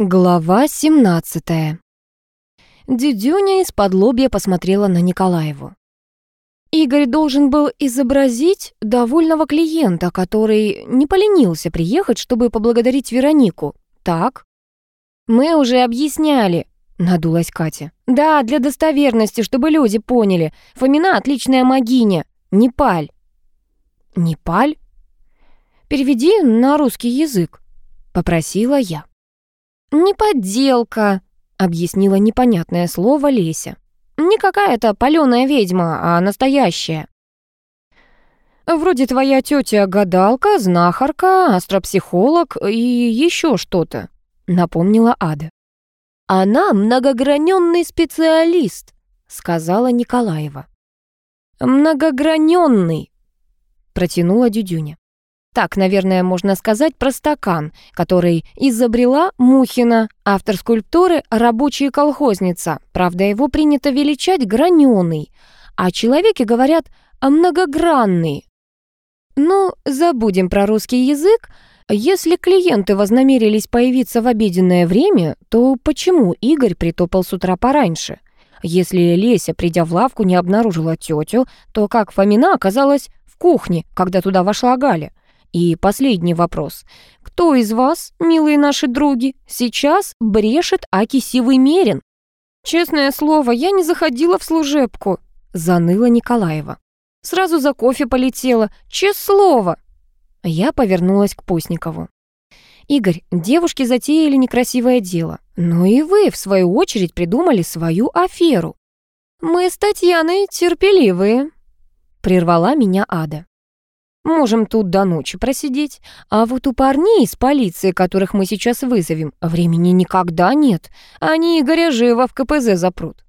Глава 17 Дюдюня из-под лобья посмотрела на Николаеву. Игорь должен был изобразить довольного клиента, который не поленился приехать, чтобы поблагодарить Веронику. Так? Мы уже объясняли, надулась Катя. Да, для достоверности, чтобы люди поняли. Фомина отличная магиня. Не паль. Не паль? Переведи на русский язык, попросила я. «Не подделка», — объяснила непонятное слово Леся. «Не какая-то палёная ведьма, а настоящая». «Вроде твоя тетя гадалка, знахарка, астропсихолог и еще что-то», — напомнила Ада. «Она многограненный специалист», — сказала Николаева. «Многограненный», — протянула Дюдюня. Так, наверное, можно сказать про стакан, который изобрела Мухина, автор скульптуры «Рабочая колхозница». Правда, его принято величать граненый, а человеки говорят «многогранный». Ну, забудем про русский язык. Если клиенты вознамерились появиться в обеденное время, то почему Игорь притопал с утра пораньше? Если Леся, придя в лавку, не обнаружила тетю, то как Фомина оказалась в кухне, когда туда вошла Галя? И последний вопрос. Кто из вас, милые наши други, сейчас брешет Аки Сивый Мерин? Честное слово, я не заходила в служебку, заныла Николаева. Сразу за кофе полетела, честное слово. Я повернулась к Постникову. «Игорь, девушки затеяли некрасивое дело, но и вы, в свою очередь, придумали свою аферу. Мы с Татьяной терпеливые», — прервала меня Ада. Можем тут до ночи просидеть. А вот у парней из полиции, которых мы сейчас вызовем, времени никогда нет. Они Игоря живо в КПЗ запрут».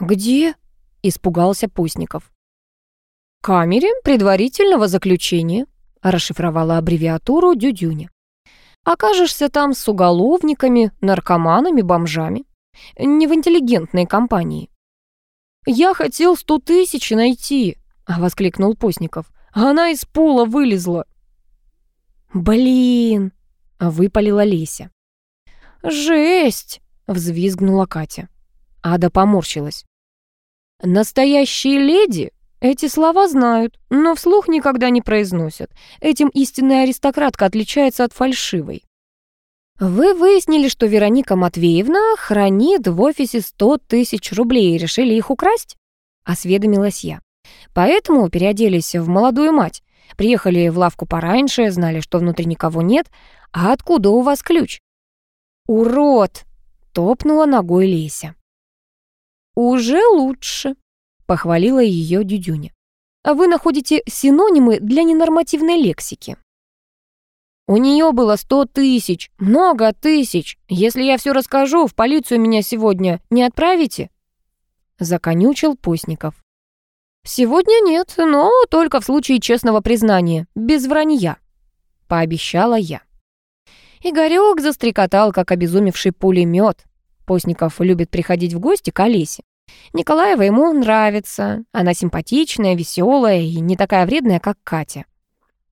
«Где?» — испугался Постников. «Камере предварительного заключения», — расшифровала аббревиатуру Дюдюня. «Окажешься там с уголовниками, наркоманами, бомжами. Не в интеллигентной компании». «Я хотел сто тысяч найти», — воскликнул Постников. Она из пола вылезла. «Блин!» — выпалила Леся. «Жесть!» — взвизгнула Катя. Ада поморщилась. «Настоящие леди эти слова знают, но вслух никогда не произносят. Этим истинная аристократка отличается от фальшивой. Вы выяснили, что Вероника Матвеевна хранит в офисе сто тысяч рублей и решили их украсть? Осведомилась я. Поэтому переоделись в молодую мать. Приехали в лавку пораньше, знали, что внутри никого нет. А откуда у вас ключ? «Урод!» — топнула ногой Леся. «Уже лучше», — похвалила ее Дюдюня. «А вы находите синонимы для ненормативной лексики». «У нее было сто тысяч, много тысяч. Если я все расскажу, в полицию меня сегодня не отправите?» Законючил Постников. «Сегодня нет, но только в случае честного признания, без вранья», — пообещала я. Игорёк застрекотал, как обезумевший пулемет. Постников любит приходить в гости к Олесе. Николаева ему нравится. Она симпатичная, веселая и не такая вредная, как Катя.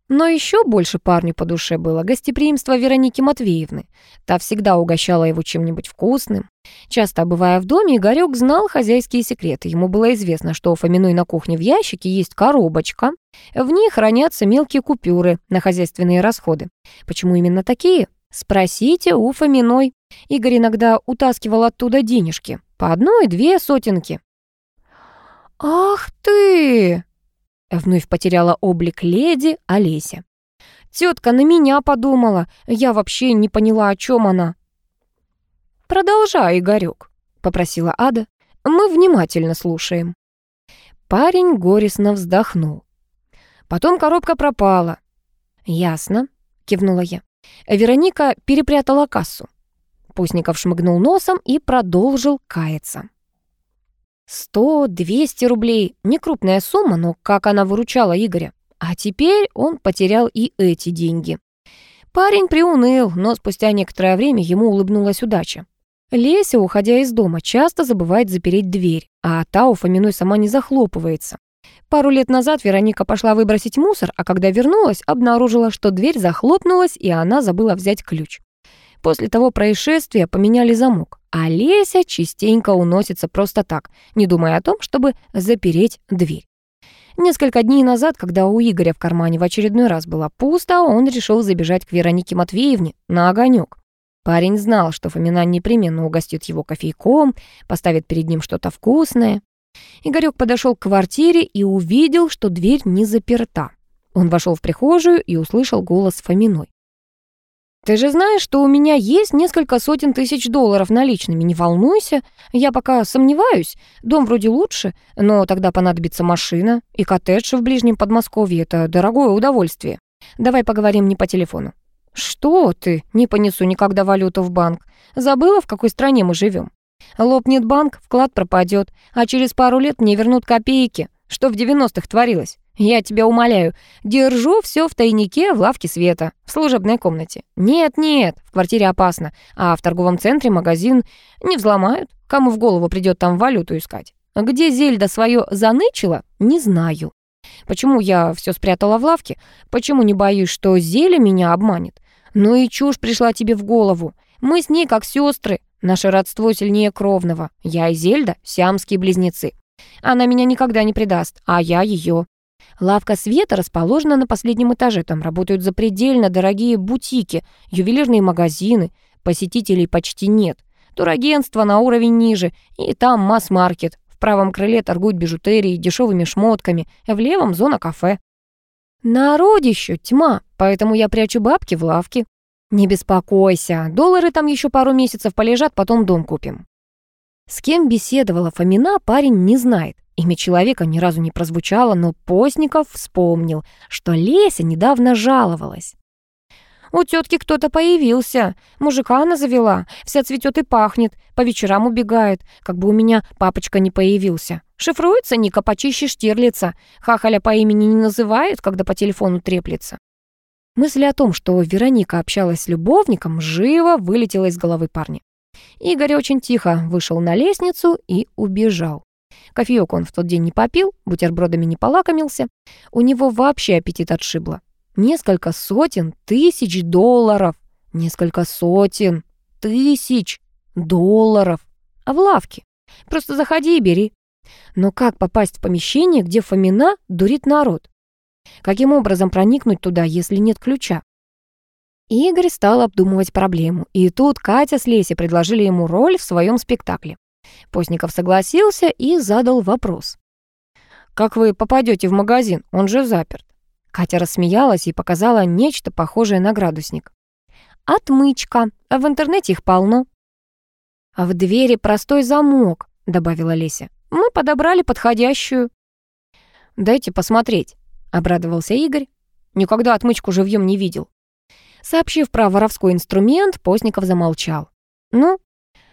Но еще больше парню по душе было гостеприимство Вероники Матвеевны. Та всегда угощала его чем-нибудь вкусным. Часто, бывая в доме, Игорёк знал хозяйские секреты. Ему было известно, что у Фоминой на кухне в ящике есть коробочка. В ней хранятся мелкие купюры на хозяйственные расходы. Почему именно такие? Спросите у Фоминой. Игорь иногда утаскивал оттуда денежки. По одной-две сотенки. «Ах ты!» Вновь потеряла облик леди Олеся. Тетка на меня подумала. Я вообще не поняла, о чем она. «Продолжай, Игорек», — попросила Ада. «Мы внимательно слушаем». Парень горестно вздохнул. Потом коробка пропала. «Ясно», — кивнула я. Вероника перепрятала кассу. Пустников шмыгнул носом и продолжил каяться. Сто, двести рублей. Не крупная сумма, но как она выручала Игоря. А теперь он потерял и эти деньги. Парень приуныл, но спустя некоторое время ему улыбнулась удача. Леся, уходя из дома, часто забывает запереть дверь, а та у Фоминой сама не захлопывается. Пару лет назад Вероника пошла выбросить мусор, а когда вернулась, обнаружила, что дверь захлопнулась, и она забыла взять ключ. После того происшествия поменяли замок, а Леся частенько уносится просто так, не думая о том, чтобы запереть дверь. Несколько дней назад, когда у Игоря в кармане в очередной раз было пусто, он решил забежать к Веронике Матвеевне на огонек. Парень знал, что Фомина непременно угостит его кофейком, поставит перед ним что-то вкусное. Игорек подошел к квартире и увидел, что дверь не заперта. Он вошел в прихожую и услышал голос Фоминой. «Ты же знаешь, что у меня есть несколько сотен тысяч долларов наличными. Не волнуйся, я пока сомневаюсь. Дом вроде лучше, но тогда понадобится машина. И коттедж в ближнем Подмосковье — это дорогое удовольствие. Давай поговорим не по телефону». «Что ты? Не понесу никогда валюту в банк. Забыла, в какой стране мы живем? Лопнет банк, вклад пропадет, а через пару лет мне вернут копейки. Что в 90-х творилось? Я тебя умоляю, держу все в тайнике в лавке света, в служебной комнате. Нет-нет, в квартире опасно, а в торговом центре магазин не взломают. Кому в голову придет там валюту искать? Где Зельда свое занычила, не знаю. Почему я все спрятала в лавке? Почему не боюсь, что Зеля меня обманет? Ну и чушь пришла тебе в голову. Мы с ней как сестры. Наше родство сильнее кровного. Я и Зельда — сиамские близнецы. Она меня никогда не предаст, а я ее. Лавка Света расположена на последнем этаже. Там работают запредельно дорогие бутики, ювелирные магазины. Посетителей почти нет. Турагентство на уровень ниже. И там масс-маркет. В правом крыле торгуют бижутерией, дешевыми шмотками. В левом — зона кафе. Народищу тьма, поэтому я прячу бабки в лавке. Не беспокойся, доллары там еще пару месяцев полежат, потом дом купим. С кем беседовала Фомина, парень не знает. Имя человека ни разу не прозвучало, но Постников вспомнил, что Леся недавно жаловалась. У тетки кто-то появился. Мужика она завела. Вся цветет и пахнет. По вечерам убегает. Как бы у меня папочка не появился. Шифруется Ника почище Штирлица. Хахаля по имени не называют, когда по телефону треплется. Мысль о том, что Вероника общалась с любовником, живо вылетела из головы парня. Игорь очень тихо вышел на лестницу и убежал. Кофеек он в тот день не попил, бутербродами не полакомился. У него вообще аппетит отшибло. Несколько сотен тысяч долларов. Несколько сотен тысяч долларов. А в лавке? Просто заходи и бери. Но как попасть в помещение, где Фомина дурит народ? Каким образом проникнуть туда, если нет ключа? Игорь стал обдумывать проблему, и тут Катя с Лесей предложили ему роль в своем спектакле. Постников согласился и задал вопрос. «Как вы попадете в магазин? Он же заперт». Катя рассмеялась и показала нечто похожее на градусник. «Отмычка. В интернете их полно». «А в двери простой замок», — добавила Леся. «Мы подобрали подходящую». «Дайте посмотреть», — обрадовался Игорь. Никогда отмычку живьем не видел. Сообщив про воровской инструмент, Постников замолчал. «Ну,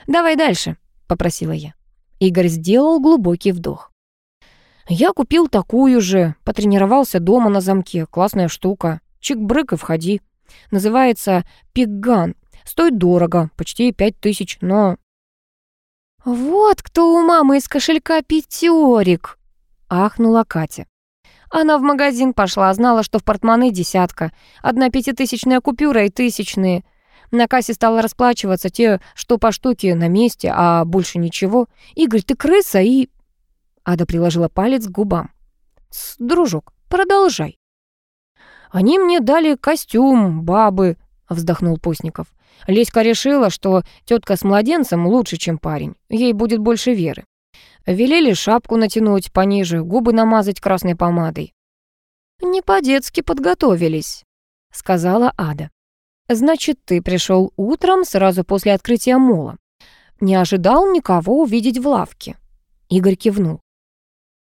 давай дальше», — попросила я. Игорь сделал глубокий вдох. Я купил такую же, потренировался дома на замке. Классная штука. Чик-брык и входи. Называется пигган. Стоит дорого, почти пять тысяч, но... «Вот кто у мамы из кошелька пятерик!» — ахнула Катя. Она в магазин пошла, знала, что в портмоне десятка. Одна пятитысячная купюра и тысячные. На кассе стала расплачиваться те, что по штуке на месте, а больше ничего. «Игорь, ты крыса и...» Ада приложила палец к губам. «Дружок, продолжай». «Они мне дали костюм, бабы», — вздохнул Постников. Леська решила, что тетка с младенцем лучше, чем парень. Ей будет больше веры. Велели шапку натянуть пониже, губы намазать красной помадой. «Не по-детски подготовились», — сказала Ада. «Значит, ты пришел утром сразу после открытия мола. Не ожидал никого увидеть в лавке». Игорь кивнул.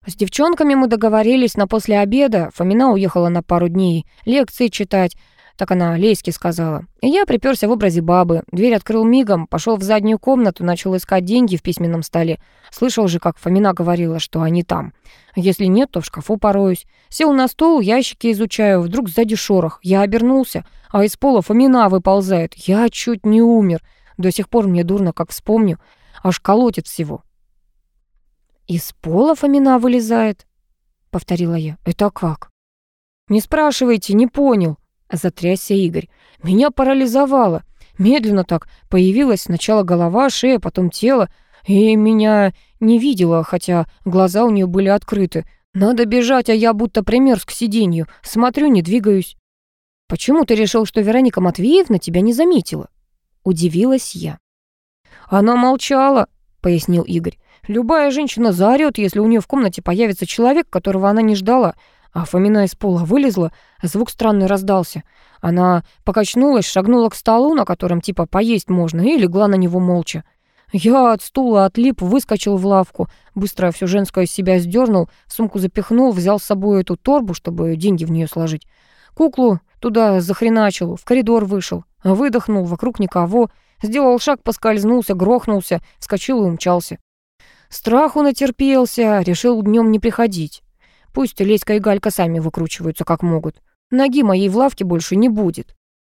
С девчонками мы договорились на после обеда. Фомина уехала на пару дней лекции читать. Так она Лейске сказала. И я приперся в образе бабы. Дверь открыл мигом, пошел в заднюю комнату, начал искать деньги в письменном столе. Слышал же, как Фомина говорила, что они там. Если нет, то в шкафу пороюсь. Сел на стол, ящики изучаю. Вдруг сзади шорох. Я обернулся, а из пола Фомина выползает. Я чуть не умер. До сих пор мне дурно, как вспомню. Аж колотит всего. «Из пола Фомина вылезает?» — повторила я. «Это как?» «Не спрашивайте, не понял», — затрясся Игорь. «Меня парализовало. Медленно так появилась сначала голова, шея, потом тело, и меня не видела, хотя глаза у нее были открыты. Надо бежать, а я будто примерз к сиденью. Смотрю, не двигаюсь. «Почему ты решил, что Вероника Матвеевна тебя не заметила?» Удивилась я. «Она молчала», — пояснил Игорь. «Любая женщина заорёт, если у нее в комнате появится человек, которого она не ждала. А Фомина из пола вылезла, звук странный раздался. Она покачнулась, шагнула к столу, на котором типа поесть можно, и легла на него молча. Я от стула отлип, выскочил в лавку, быстро все женское из себя сдернул, сумку запихнул, взял с собой эту торбу, чтобы деньги в нее сложить. Куклу туда захреначил, в коридор вышел, выдохнул, вокруг никого, сделал шаг, поскользнулся, грохнулся, вскочил и умчался. Страху натерпелся, решил днем не приходить. Пусть Леська и Галька сами выкручиваются как могут. Ноги моей в лавке больше не будет.